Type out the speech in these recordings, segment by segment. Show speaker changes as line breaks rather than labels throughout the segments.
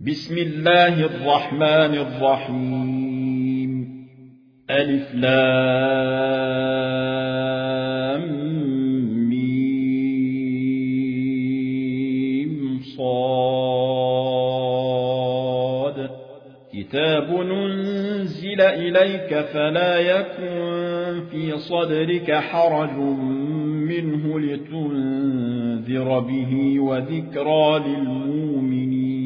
بسم الله الرحمن الرحيم ألف لام ميم صاد كتاب ننزل إليك فلا يكن في صدرك حرج منه لتنذر به وذكرى للمؤمنين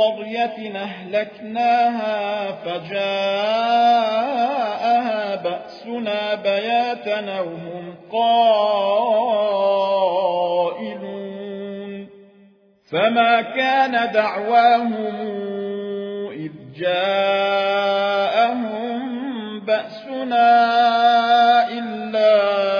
قرية أهلكناها فجاءها بأسنا بياتنا وهم قائلون فما كان دعواهم إذ جاءهم بأسنا إلا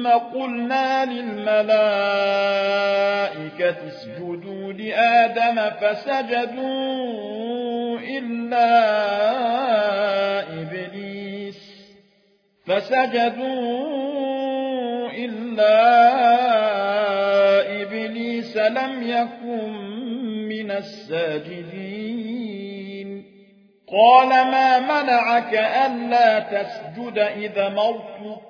ثم قلنا للملائكة اسجدوا لآدم فسجدوا إلا إبليس فسجدوا إلا إبليس لم يكن من الساجدين قال ما منعك ألا تسجد إذا مرتك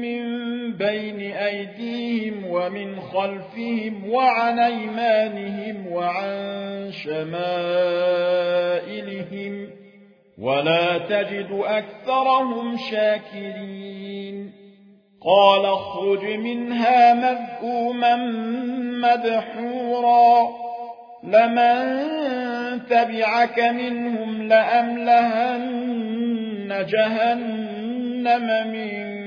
من بين أيديهم ومن خلفهم وعن أيمانهم وعن شمائلهم ولا تجد أكثرهم شاكرين قال اخرج منها مذءوما مدحورا لمن تبعك منهم لأملهن جهنم منك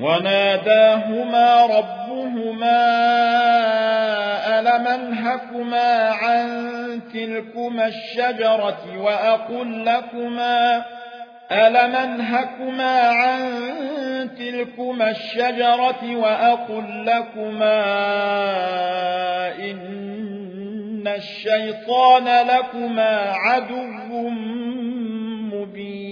وناداهما ربهما ألم انهكما عن تلكما الشجرة وأقل لكما ألم انهكما عن تلكما الشجرة وأقل لكما إن الشيطان لكما عدو مبين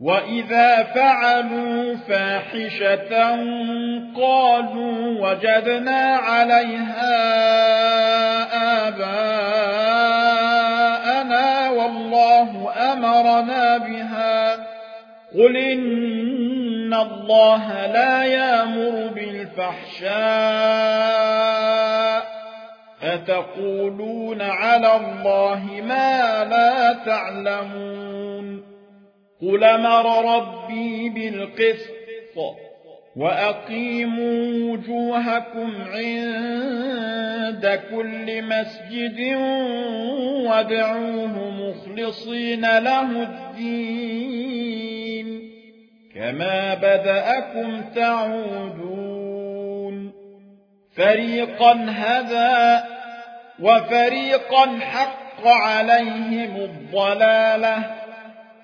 وإذا فعلوا فاحشة قالوا وجدنا عليها آباءنا والله أمرنا بها قل إن الله لا يامر بالفحشاء أتقولون على الله ما لا تعلمون قل امر ربي بالقسط وأقيموا وجوهكم عند كل مسجد وادعوه مخلصين له الدين كما بدأكم تعودون فريقا هذا وفريقا حق عليهم الضلاله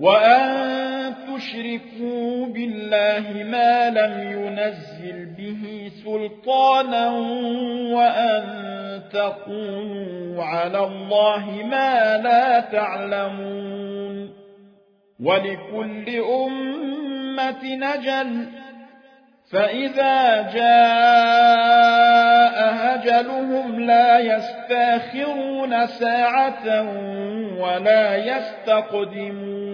وأن تشركوا بالله ما لم ينزل به سلطانا وأن تقولوا على الله ما لا تعلمون ولكل أمة نجل فإذا جاء أجلهم لا يستاخرون ساعة ولا يستقدمون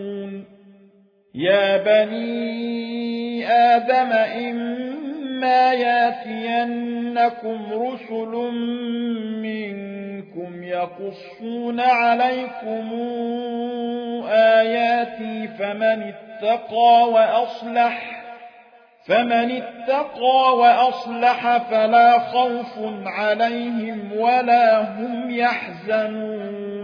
يا بني آدم إما ياتينكم رسل منكم يقصون عليكم آياتي فمن اتقى وأصلح فمن اتقى وأصلح فلا خوف عليهم ولا هم يحزنون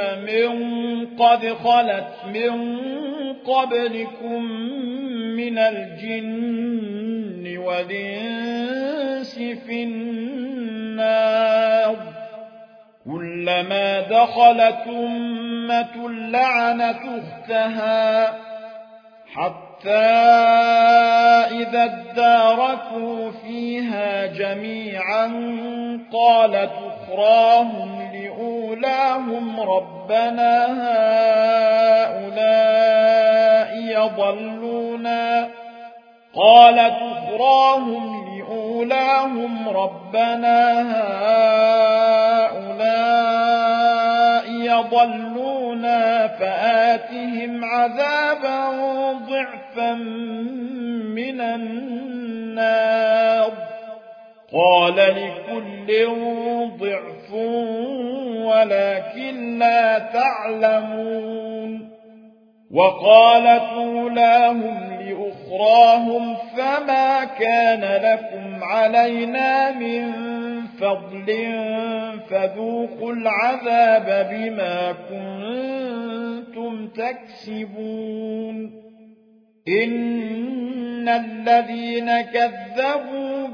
أمم قد خلت من قبلكم من الجن والإنس في النار كلما دخلت أمة لعنة اختها حتى إذا اداركوا فيها جميعا قالت اخراهم لأولئك مولاهم ربنا هؤلاء يضلونا قال تخراهم لأولاهم ربنا هؤلاء يضلونا فآتهم عذابا ضعفا من النار قال لكل ضعف ولكن لا تعلمون وقال أولاهم لأخراهم فما كان لكم علينا من فضل فذوقوا العذاب بما كنتم تكسبون إن الذين كذبوا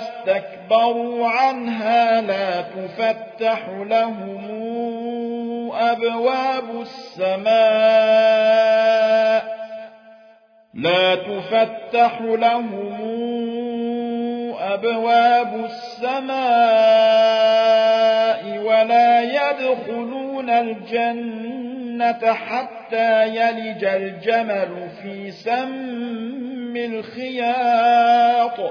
استكبروا عنها لا تفتح لهم أبواب السماء لا تفتح لهم أبواب السماء ولا يدخلون الجنة حتى يلج الجمل في سم الخياط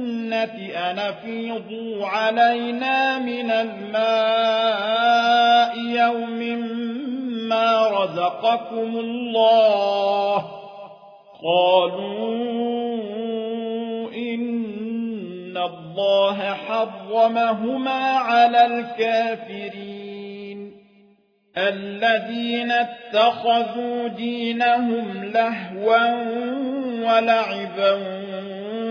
أن أنفيضوا علينا من الماء يوم ما رزقكم الله قالوا إن الله حرمهما على الكافرين الذين اتخذوا دينهم لهوا ولعبا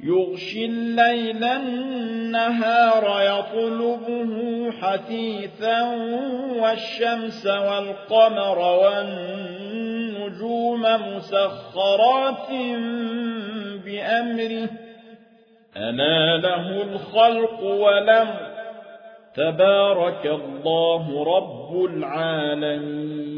يغشي الليل النهار يطلبه حثيثا والشمس والقمر والنجوم مسخرات بأمره أنا له الخلق ولم تبارك الله رب العالمين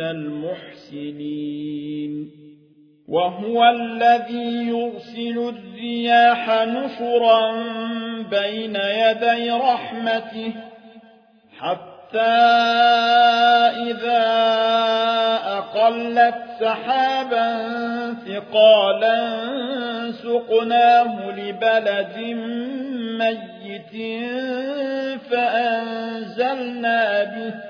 من المحسنين وهو الذي يرسل الرياح نشرا بين يدي رحمته حتى إذا أقلت سحابا ثقالا سقناه لبلد ميت فأنزلنا به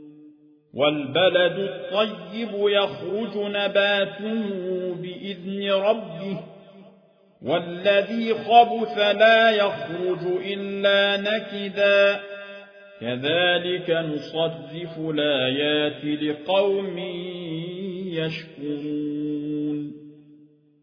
والبلد الطيب يخرج نباته بإذن ربه والذي خبث لا يخرج إلا نكدا كذلك نصدف الآيات لقوم يشكرون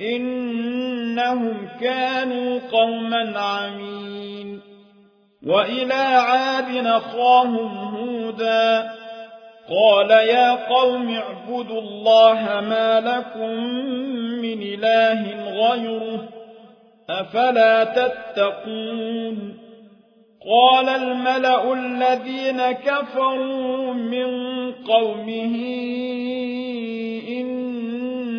إنهم كانوا قوما عمين
وإلى عاد
نخاهم هودا قال يا قوم اعبدوا الله ما لكم من إله غيره أفلا تتقون قال الملأ الذين كفروا من قومه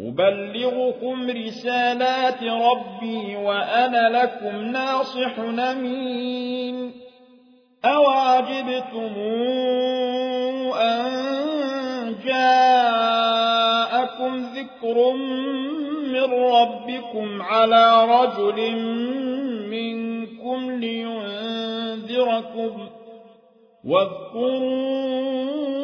أبلغكم رسالات ربي وأنا لكم ناصح نمين أواجبتم أن جاءكم ذكر من ربكم على رجل منكم لينذركم واذكروا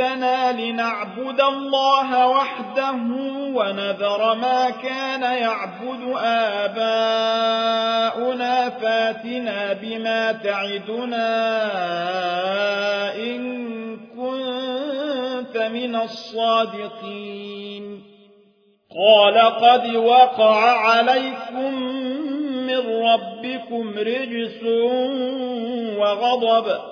نفسنا لنعبد الله وحده ونذر ما كان يعبد آباؤنا فاتنا بما تعدنا إن كنت من الصادقين قال قد وقع عليكم من ربكم رجس وغضب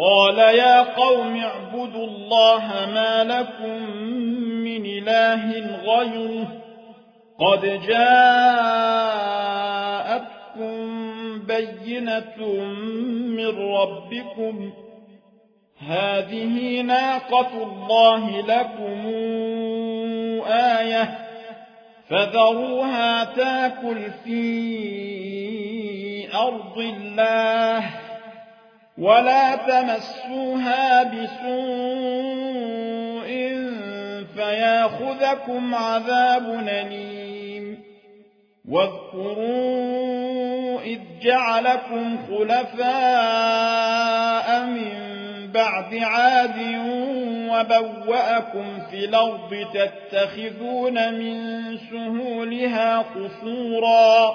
قال يا قوم اعبدوا الله ما لكم من إله غيره قد جاءتكم بينة من ربكم هذه ناقة الله لكم آية فذروها تاكل في أرض الله ولا تمسوها بسوء فياخذكم عذاب نليم واذكروا إذ جعلكم خلفاء من بعد عاد وبوأكم في الأرض تتخذون من سهولها قصوراً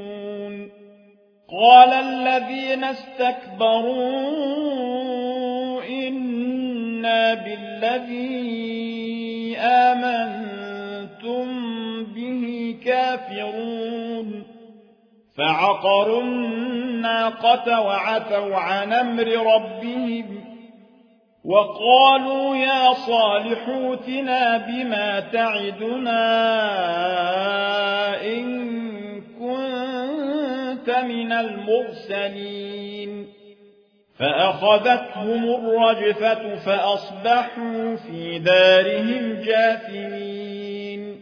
قال الذين استكبروا إنا بالذي آمنتم به كافرون فعقروا الناقة وعتوا عن أمر ربهم وقالوا يا صالح اوتنا بما تعدنا إن كنت من المرسلين فأخذتهم الرجفة فأصبحوا في دارهم جاثمين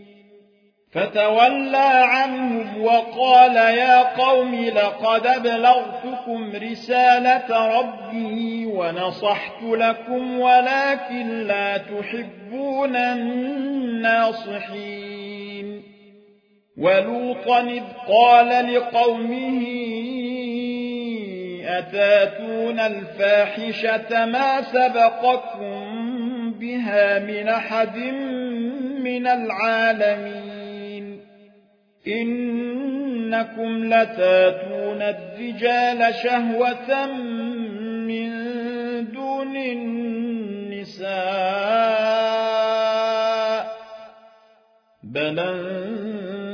فتولى عنهم وقال يا قوم لقد ابلغتكم رسالة ربي ونصحت لكم ولكن لا تحبون الناصحين ولوطا إذ قال لقومه أتاتون الفاحشة ما سبقكم بها من أحد من العالمين إنكم لتاتون الرجال شهوة من دون النساء بل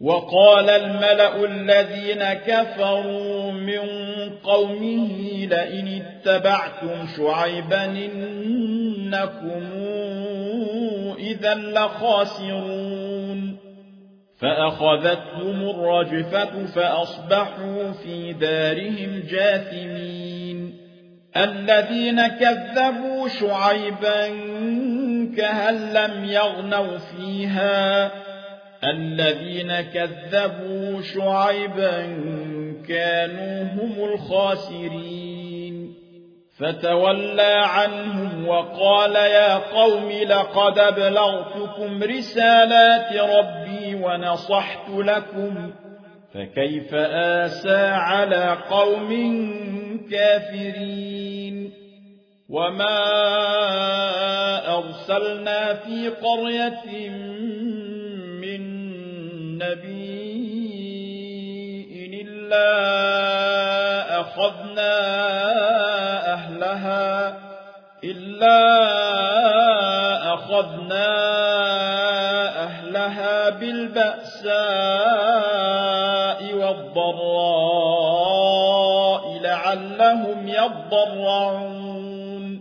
وقال الملأ الذين كفروا من قومه لئن اتبعتم شعيبا إنكم إذا لخاسرون فأخذتهم الرجفة فأصبحوا في دارهم جاثمين الذين كذبوا شعيبا كهل لم يغنوا فيها الذين كذبوا شعيبا كانوا هم الخاسرين فتولى عنهم وقال يا قوم لقد ابلغتكم رسالات ربي ونصحت لكم فكيف آسى على قوم كافرين وما أرسلنا في قرية نبي إلا أخذنا أهلها إلا أخذنا أهلها بالبأساء والضراء لعلهم يضرعون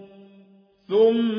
ثم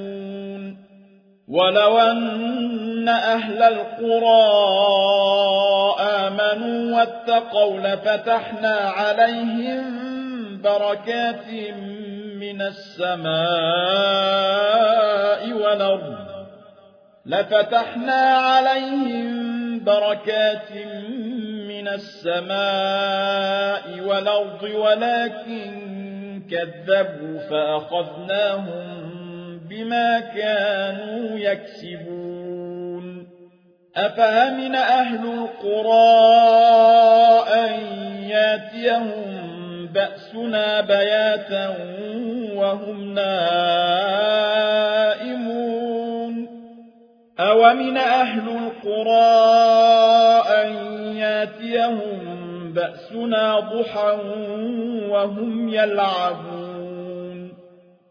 ولو أن أهل القرى آمنوا واتقوا لفتحنا عليهم بركات من السماء والأرض لفتحنا عليهم بركات من السماء والأرض ولكن كذبوا فأخذناهم بما كانوا يكسبون أفأمن أهل القرى أن ياتيهم بأسنا بياتا وهم نائمون أومن أهل القرى أن ياتيهم بأسنا ضحى وهم يلعبون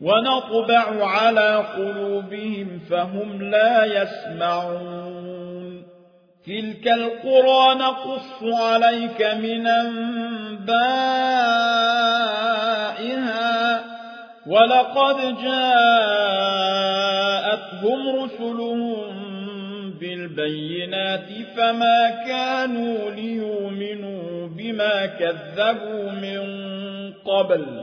ونطبع على قلوبهم فهم لا يسمعون تلك القرى نقص عليك من أنبائها ولقد جاءتهم رسلهم بالبينات فما كانوا ليؤمنوا بما كذبوا من قبل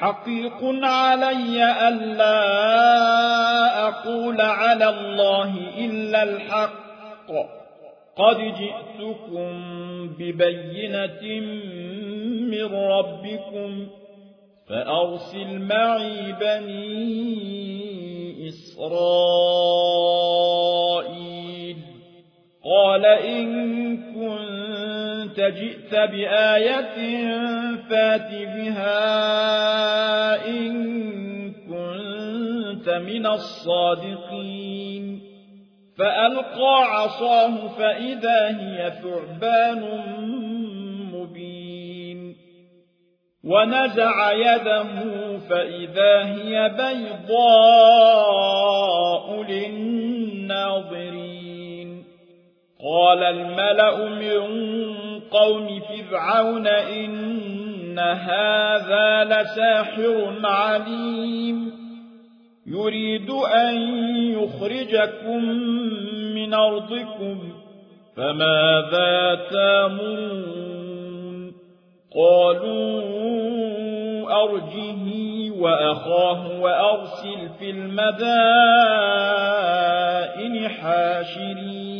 حقيق علي ألا أقول على الله إلا الحق قد جئتكم ببينة من ربكم فأرسل معي بني إسرائيل قال إن كنت جئت بآية فات بها إن كنت من الصادقين فألقى عصاه فإذا هي ثعبان مبين ونزع يده فإذا هي بيضاء للناظرين قال الملأ من قوم فرعون إن هذا لساحر عليم يريد أن يخرجكم من أرضكم فماذا تامون قالوا أرجه وأخاه وأرسل في المدائن حاشرين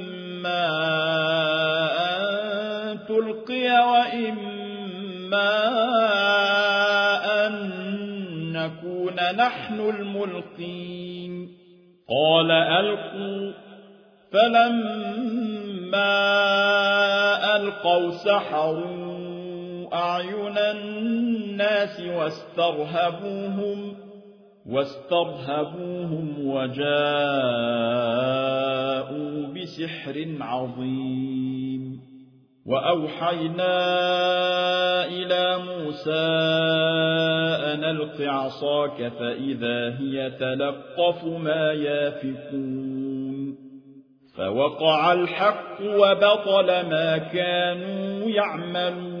أن تلقي وإما أن نكون نحن الملقين قال ألقوا فلما ألقوا سحروا أعين الناس واسترهبوهم واسترهبوهم وجاءوا بسحر عظيم وأوحينا إلى موسى أن ألق عصاك فإذا هي تلقف ما يافكون فوقع الحق وبطل ما كانوا يعملون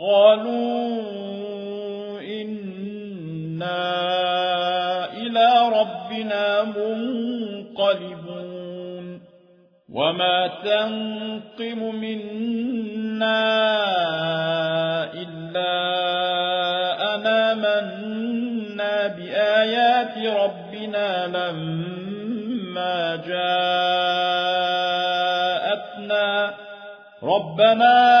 قالوا إنا إلى ربنا منقلبون وما تنقم منا إلا أنا منا بآيات ربنا لما جاءتنا ربنا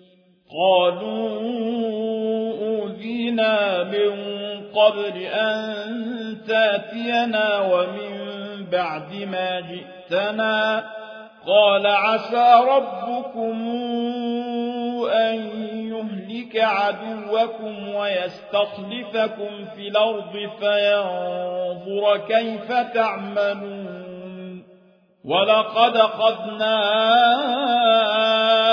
قالوا أوذينا من قبل أن تاتينا ومن بعد ما جئتنا قال عسى ربكم أن يهلك عدوكم ويستخلفكم في الأرض فينظر كيف تعملون
ولقد
أخذنا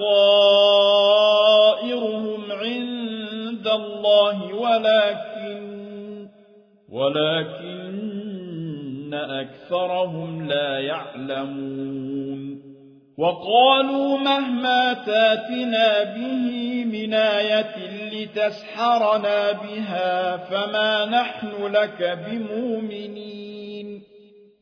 بصائرهم عند الله ولكن, ولكن أكثرهم لا يعلمون وقالوا مهما تاتنا به من آية لتسحرنا بها فما نحن لك بمؤمنين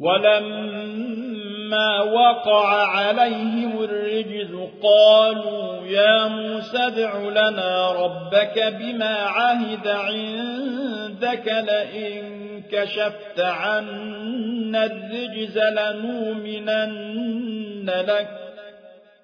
ولما وقع عليهم الرجز قالوا يا موسى ادع لنا ربك بما عهد عندك لئن كشفت عنا الرجز لنؤمنن لك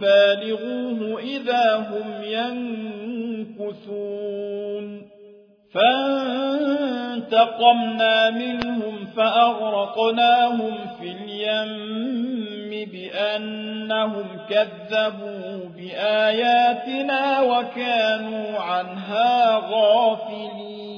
بالغوه إذا هم ينكثون فانتقمنا منهم فأغرقناهم في اليم بأنهم كذبوا بآياتنا وكانوا عنها غافلين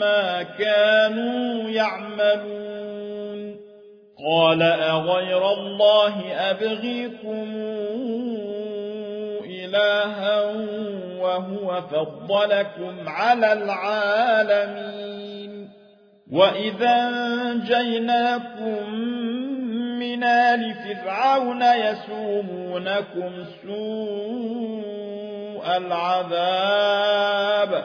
ما كانوا يعملون قال أغير الله أبغيكم إلها وهو فضلكم على العالمين وإذا جيناكم من آل فرعون يسومونكم سوء العذاب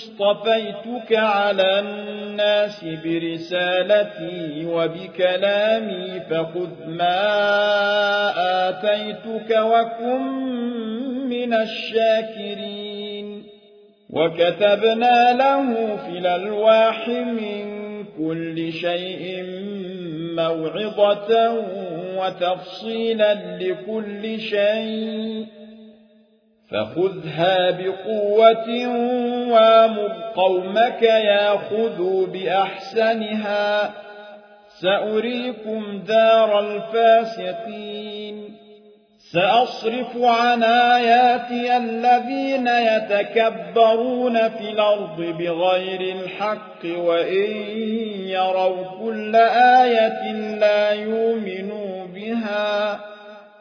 اصطفيتك على الناس برسالتي وبكلامي فخذ ما آتيتك وكن من الشاكرين وكتبنا له في الألواح من كل شيء موعظة وتفصيلا لكل شيء فخذها بقوة وامر قومك ياخذوا بأحسنها سأريكم دار الفاسقين سأصرف عن آياتي الذين يتكبرون في الأرض بغير الحق وإن يروا كل آية لا يؤمنوا بها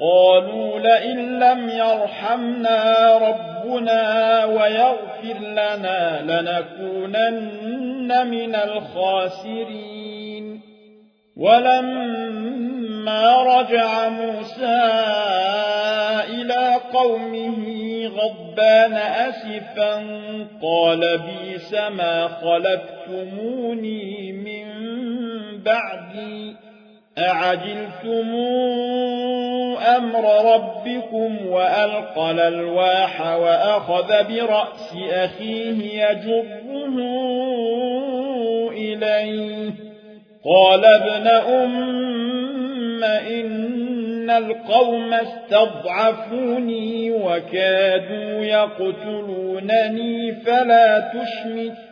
قالوا لئن لم يرحمنا ربنا ويغفر لنا لنكونن من الخاسرين ولما رجع موسى إلى قومه غضبان أسفا قال بيس ما خلفتموني من بعدي أعجلتم أمر ربكم وألقى الواح وأخذ برأس أخيه يجره إليه قال ابن أم إن القوم استضعفوني وكادوا يقتلونني فلا تشمت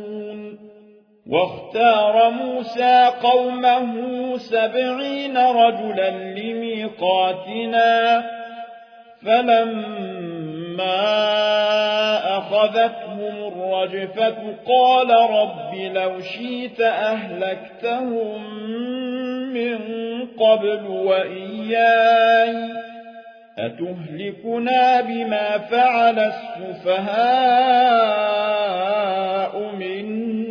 واختار موسى قومه سبعين رجلا لميقاتنا فلما أخذتهم الرجفة قال رب لو شيت أهلكتهم من قبل وإياي أتهلكنا بما فعل السفهاء منا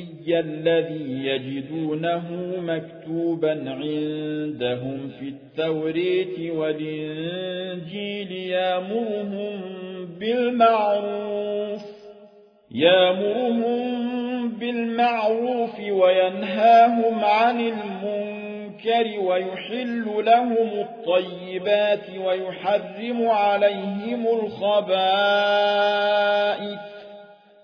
النبي الذي يجدونه مكتوبا عندهم في التوريت والإنجيل يامرهم بالمعروف يامرهم بالمعروف وينهاهم عن المنكر ويحل لهم الطيبات ويحرم عليهم الخبائث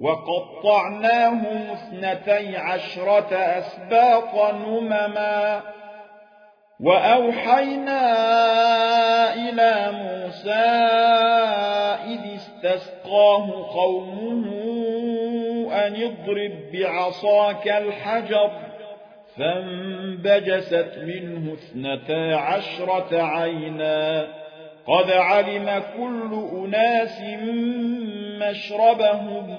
وقطعناهم اثنتي عشرة أسباط نمما وأوحينا إلى موسى إذ استسقاه قومه أن اضرب بعصاك الحجر فانبجست منه اثنتا عشرة عينا قد علم كل أناس مشربهم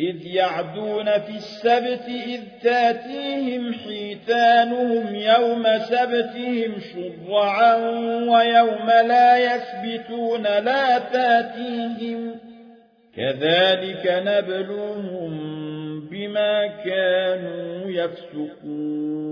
إذ يعدون في السبت إذ تاتيهم حيتانهم يوم سبتهم شرعا ويوم لا يسبتون لا تاتيهم كذلك نبلوهم بما كانوا يفسقون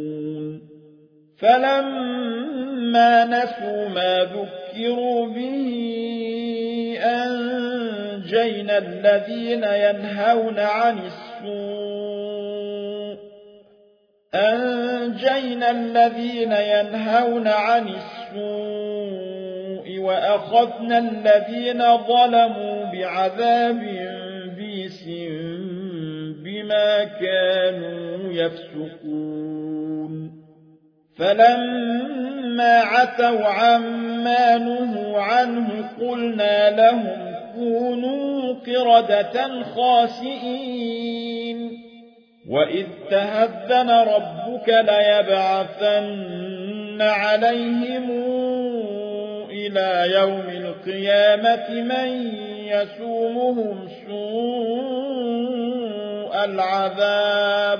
فلما نسوا ما ذكروا به أنجينا الذين ينهون عن السوء أنجينا الذين ينهون عن السوء وأخذنا الذين ظلموا بعذاب بيس بما كانوا يفسقون فلما عتوا عما نهوا عنه قلنا لهم كونوا قردة خاسئين وإذ تهذن ربك ليبعثن عليهم إلى يوم القيامة من يسومهم سوء العذاب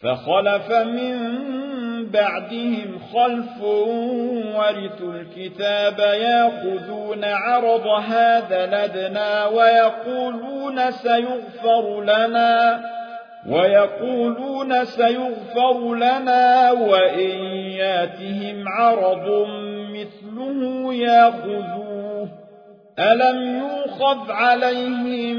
فخلف من بعدهم خلف ورثوا الكتاب ياخذون عرض هذا لدنا ويقولون سيغفر لنا ويقولون سيغفر لنا وإن ياتهم عرض مثله ياخذوه ألم يوخذ عليهم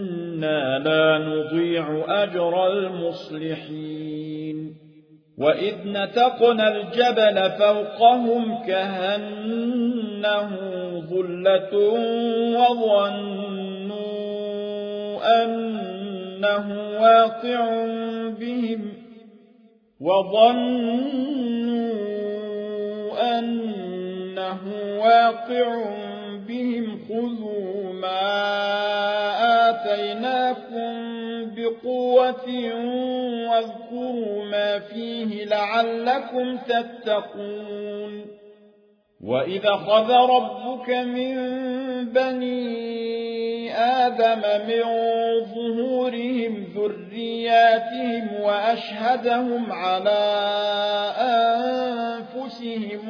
إنا لا نضيع أجر المصلحين وإذ نتقنا الجبل فوقهم كهنه ظلة وظنوا أنه واقع بهم وظنوا أنه واقع بهم ربهم خذوا ما آتيناكم بقوة واذكروا ما فيه لعلكم تتقون وإذا خذ ربك من بني آدم من ظهورهم ذرياتهم وأشهدهم على أنفسهم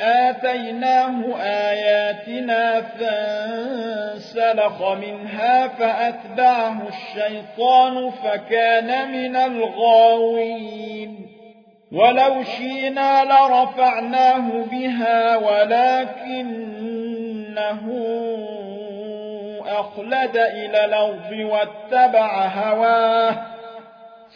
آتيناه آياتنا فانسلخ منها فأتبعه الشيطان فكان من الغاوين ولو شينا لرفعناه بها ولكنه أخلد إلى الأرض واتبع هواه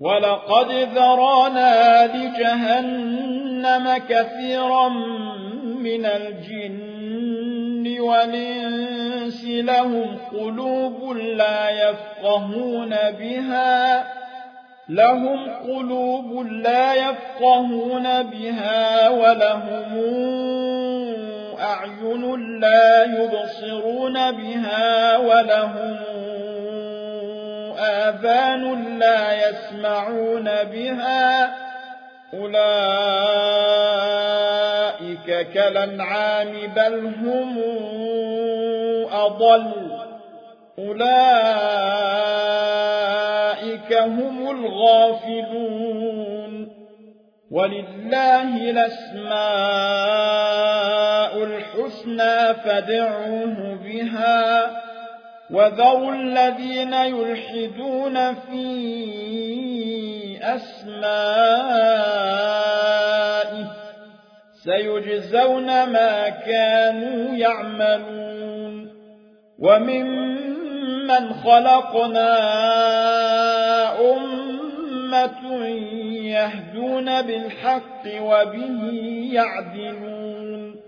ولقد ذرانا لجهنم كثيرا من الجن والإنس لهم قلوب لا يفقهون بها لهم قلوب لا يفقهون بها ولهم أعين لا يبصرون بها ولهم آذان لا يسمعون بها أولئك كالانعام بل هم أضل أولئك هم الغافلون ولله الأسماء الحسنى فادعوه بها وذروا الذين يلحدون في أسمائه سيجزون ما كانوا يعملون وممن خلقنا أمة يهدون بالحق وبه يعدلون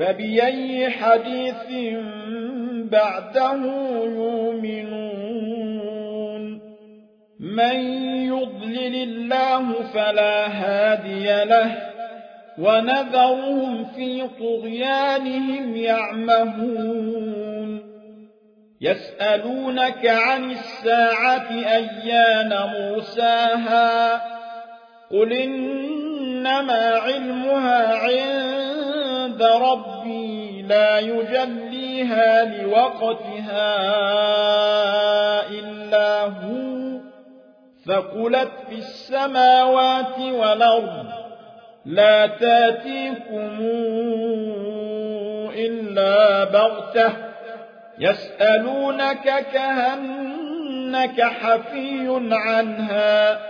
فبأي حديث بعده يؤمنون من يضلل الله فلا هادي له ونذرهم في طغيانهم يعمهون يسألونك عن الساعة أيان موساها قل إنما علمها عند عند ربي لا يجليها لوقتها إلا هو فقلت في السماوات والأرض لا تاتيكم إلا بغتة يسألونك كهنك حفي عنها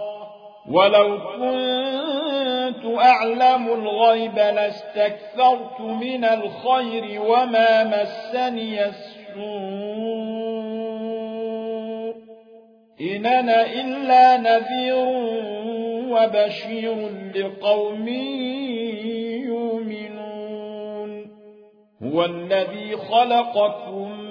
ولو كنت أعلم الغيب لاستكثرت من الخير وما مسني السوء إننا إلا نذير وبشير لقوم يؤمنون هو الذي خلقكم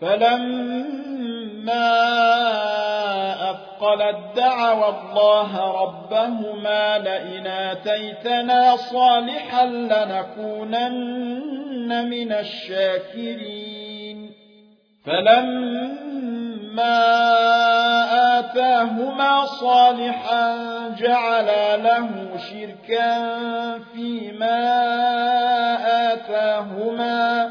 فلما أثقلت الدعوى الله ربهما لئن آتيتنا صالحا لنكونن من الشاكرين فلما آتاهما صالحا جعلا له شركا فيما آتاهما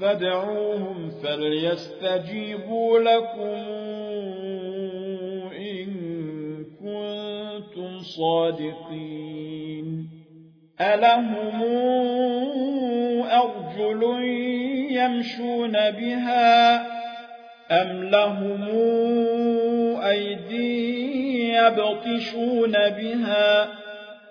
فادعوهم فليستجيبوا لكم إن كنتم صادقين ألهم أرجل يمشون بها أم لهم أيدي يبطشون بها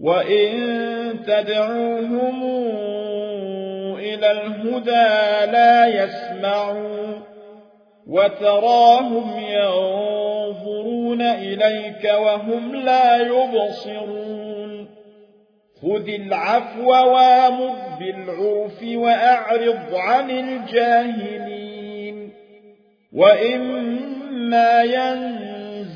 وإن تدعوهم إلى الهدى لا يسمعوا وتراهم ينظرون إليك وهم لا يبصرون خذ العفو وامر بالعوف وأعرض عن الجاهلين وإما ينظرون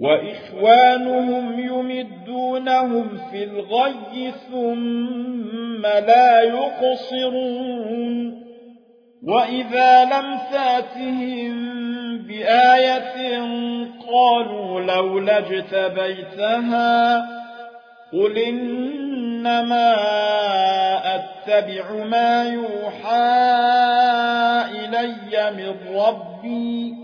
وإخوانهم يمدونهم في الغي ثم لا يقصرون وإذا لم تاتهم بآية قالوا لولا اجتبيتها قل إنما أتبع ما يوحى إلي من ربي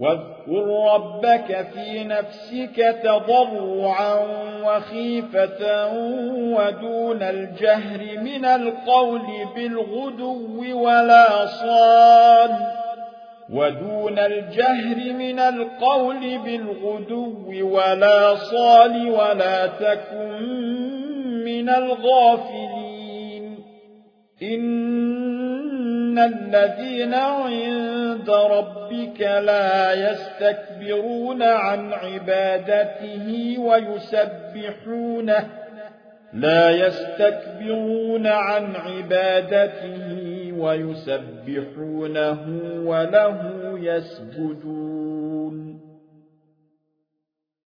واذكر ربك في نفسك تضرعا وخيفة ودون الجهر من القول بالغدو ولا صال ودون الجهر من القول بالغدو ولا صال ولا تكن من الغافلين إن الذين عند ربك لا يستكبرون عن عبادته ويسبحونه لا يستكبرون عن عبادته ويسبحونه وله يسجدون